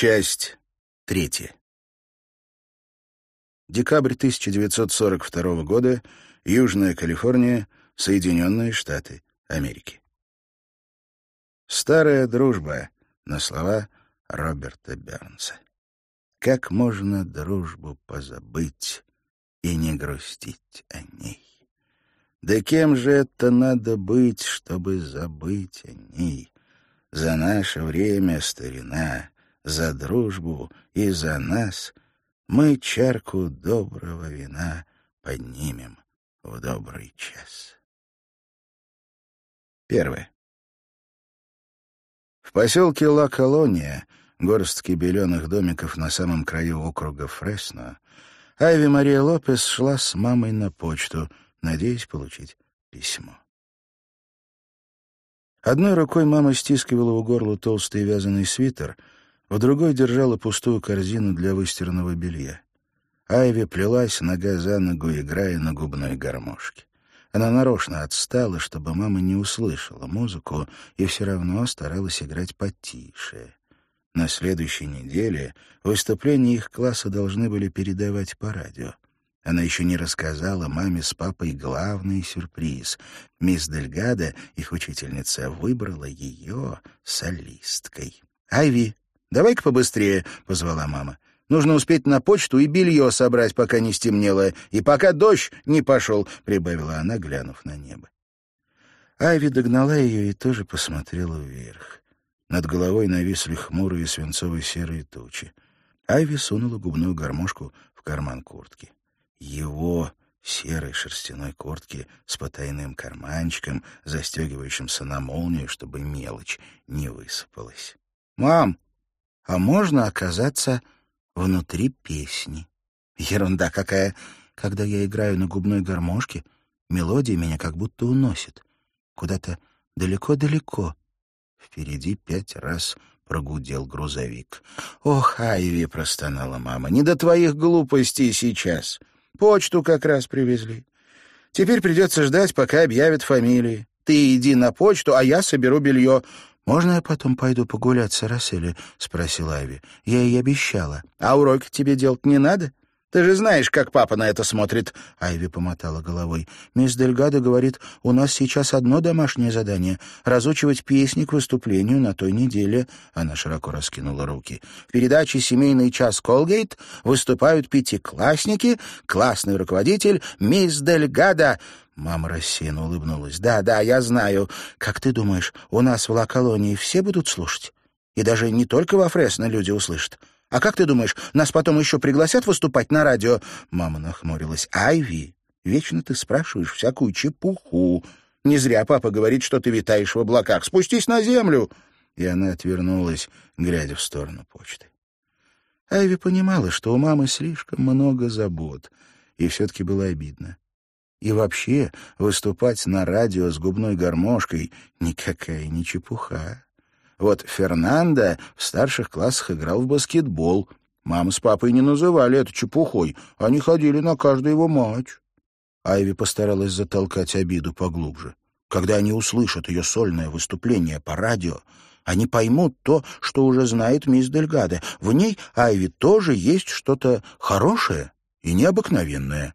Часть третья. Декабрь 1942 года. Южная Калифорния, Соединенные Штаты Америки. Старая дружба на слова Роберта Бернса. Как можно дружбу позабыть и не грустить о ней? Да кем же это надо быть, чтобы забыть о ней? За наше время, старина, за дружбу и за нас мы чарку доброго вина поднимем в добрый час. Первое. В поселке Ла-Колония, горстке беленых домиков на самом краю округа Фресно, Айви Мария Лопес шла с мамой на почту — надеясь получить письмо. Одной рукой мама стискивала у горла толстый вязаный свитер, в другой держала пустую корзину для выстиранного белья. Айви плелась нога за ногу, играя на губной гармошке. Она нарочно отстала, чтобы мама не услышала музыку, и все равно старалась играть потише. На следующей неделе выступления их класса должны были передавать по радио. Она еще не рассказала маме с папой главный сюрприз. Мисс Дельгада, их учительница, выбрала ее солисткой. «Айви, давай-ка побыстрее», — позвала мама. «Нужно успеть на почту и белье собрать, пока не стемнело, и пока дождь не пошел», — прибавила она, глянув на небо. Айви догнала ее и тоже посмотрела вверх. Над головой нависли хмурые свинцово-серые тучи. Айви сунула губную гармошку в карман куртки его серой шерстяной куртки с потайным карманчиком, застегивающимся на молнию, чтобы мелочь не высыпалась. «Мам, а можно оказаться внутри песни?» «Ерунда какая! Когда я играю на губной гармошке, мелодия меня как будто уносит. Куда-то далеко-далеко. Впереди пять раз прогудел грузовик. «Ох, Айви!» — простонала мама. «Не до твоих глупостей сейчас!» Почту как раз привезли. Теперь придется ждать, пока объявят фамилии. Ты иди на почту, а я соберу белье. «Можно я потом пойду погулять с Арасели?» — спросила Ави. «Я ей обещала». «А уроки тебе делать не надо? Ты же знаешь, как папа на это смотрит. Айви помотала головой. Мисс Дельгадо говорит, у нас сейчас одно домашнее задание — разучивать песни к выступлению на той неделе. Она широко раскинула руки. В передаче «Семейный час Колгейт» выступают пятиклассники, классный руководитель мисс Дельгадо. Мама рассеянно улыбнулась. «Да, да, я знаю. Как ты думаешь, у нас в Ла-Колонии все будут слушать? И даже не только во Фресно люди услышат. А как ты думаешь, нас потом еще пригласят выступать на радио?» Мама нахмурилась. «Айви, вечно ты спрашиваешь всякую чепуху. Не зря папа говорит, что ты витаешь в облаках. Спустись на землю!» И она отвернулась, глядя в сторону почты. Айви понимала, что у мамы слишком много забот, и все-таки было обидно. И вообще выступать на радио с губной гармошкой — никакая не чепуха. Вот Фернандо в старших классах играл в баскетбол. Мама с папой не называли это чепухой. Они ходили на каждый его матч. Айви постаралась затолкать обиду поглубже. Когда они услышат ее сольное выступление по радио, они поймут то, что уже знает мисс Дельгаде. В ней, Айви, тоже есть что-то хорошее и необыкновенное.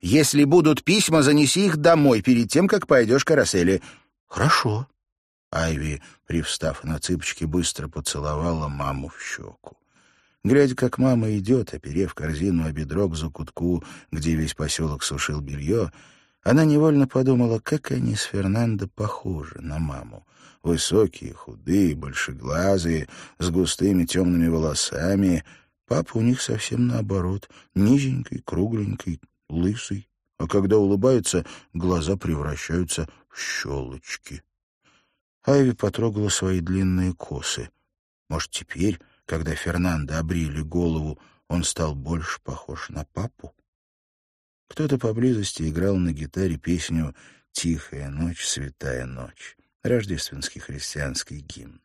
«Если будут письма, занеси их домой перед тем, как пойдешь к Карасели». «Хорошо», Айви, привстав на цыпочки, быстро поцеловала маму в щеку. Глядя, как мама идет, оперев корзину о бедро к закутку, где весь поселок сушил белье, она невольно подумала, как они с Фернандо похожи на маму. Высокие, худые, большеглазые, с густыми темными волосами. Папа у них совсем наоборот, низенький, кругленький, лысый. А когда улыбается, глаза превращаются в щелочки. Айви потрогала свои длинные косы. Может, теперь, когда Фернандо обрили голову, он стал больше похож на папу? Кто-то поблизости играл на гитаре песню «Тихая ночь, святая ночь» — рождественский христианский гимн.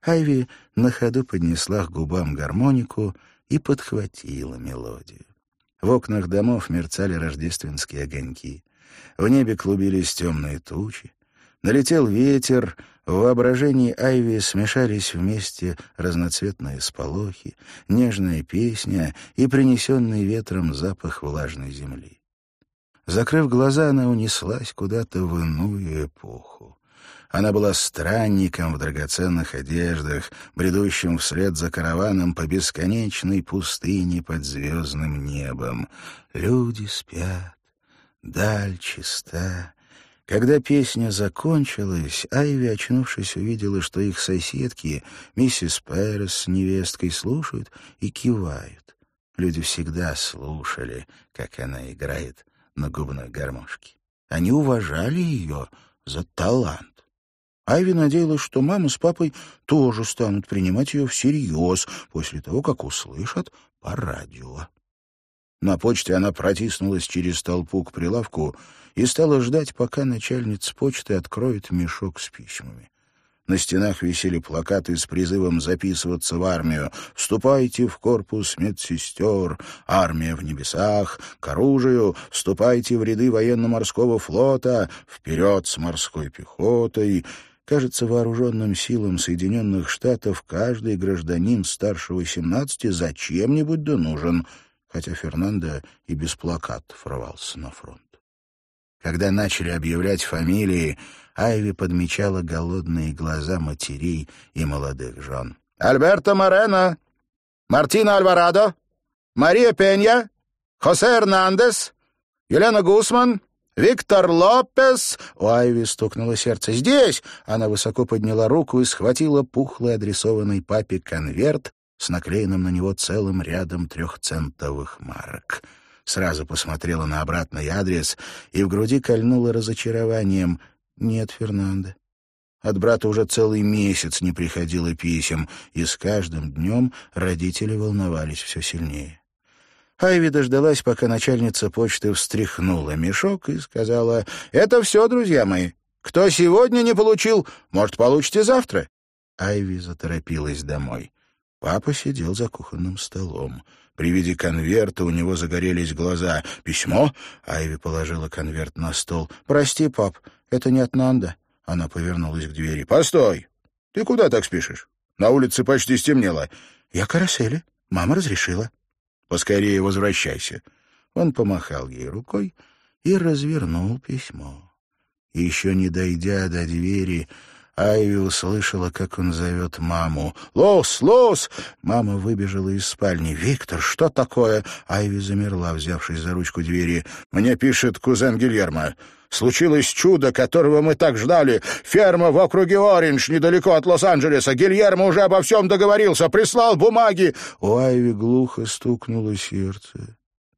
Айви на ходу поднесла к губам гармонику и подхватила мелодию. В окнах домов мерцали рождественские огоньки. В небе клубились темные тучи. Налетел ветер, в воображении Айви смешались вместе разноцветные сполохи, нежная песня и принесенный ветром запах влажной земли. Закрыв глаза, она унеслась куда-то в иную эпоху. Она была странником в драгоценных одеждах, бредущим вслед за караваном по бесконечной пустыне под звездным небом. Люди спят, даль чиста. Когда песня закончилась, Айви, очнувшись, увидела, что их соседки, миссис Перес с невесткой, слушают и кивают. Люди всегда слушали, как она играет на губной гармошке. Они уважали ее за талант. Айви надеялась, что мама с папой тоже станут принимать ее всерьез после того, как услышат по радио. На почте она протиснулась через толпу к прилавку и стала ждать, пока начальница почты откроет мешок с письмами. На стенах висели плакаты с призывом записываться в армию. «Вступайте в корпус медсестер», «Армия в небесах», «К оружию», «Вступайте в ряды военно-морского флота», «Вперед с морской пехотой». Кажется, вооруженным силам Соединенных Штатов каждый гражданин старше 18 зачем-нибудь да нужен, хотя Фернандо и без плакатов рвался на фронт. Когда начали объявлять фамилии, Айви подмечала голодные глаза матерей и молодых жен. «Альберто Морено! Мартина Альварадо! Мария Пенья! Хосе Эрнандес! Елена Гусман! «Виктор Лопес!» — у Айви стукнуло сердце. «Здесь!» — она высоко подняла руку и схватила пухлый адресованный папе конверт с наклеенным на него целым рядом трехцентовых марок. Сразу посмотрела на обратный адрес и в груди кольнула разочарованием. «Нет, Фернандо». От брата уже целый месяц не приходило писем, и с каждым днем родители волновались все сильнее. Айви дождалась, пока начальница почты встряхнула мешок и сказала, «Это все, друзья мои. Кто сегодня не получил, может, получите завтра». Айви заторопилась домой. Папа сидел за кухонным столом. При виде конверта у него загорелись глаза. «Письмо?» — Айви положила конверт на стол. «Прости, пап, это не от Нанда». Она повернулась к двери. «Постой! Ты куда так спешишь? На улице почти стемнело». «Я карасели. Мама разрешила». Поскорее возвращайся». Он помахал ей рукой и развернул письмо. Еще не дойдя до двери, Айви услышала, как он зовет маму. «Лос! Лос!» Мама выбежала из спальни. «Виктор, что такое?» Айви замерла, взявшись за ручку двери. «Мне пишет кузен Гильермо. Случилось чудо, которого мы так ждали. Ферма в округе Ориндж, недалеко от Лос-Анджелеса. Гильермо уже обо всем договорился, прислал бумаги. У Айви глухо стукнуло сердце.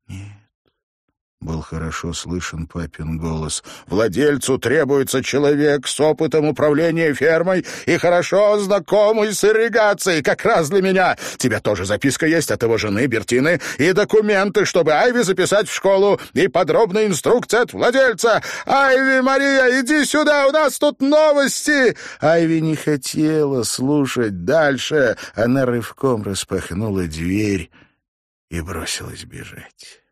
Нет. Был хорошо слышен папин голос. «Владельцу требуется человек с опытом управления фермой и хорошо знакомый с ирригацией, как раз для меня. Тебя тоже записка есть от его жены Бертины и документы, чтобы Айви записать в школу, и подробная инструкция от владельца. Айви, Мария, иди сюда, у нас тут новости!» Айви не хотела слушать дальше. Она рывком распахнула дверь и бросилась бежать.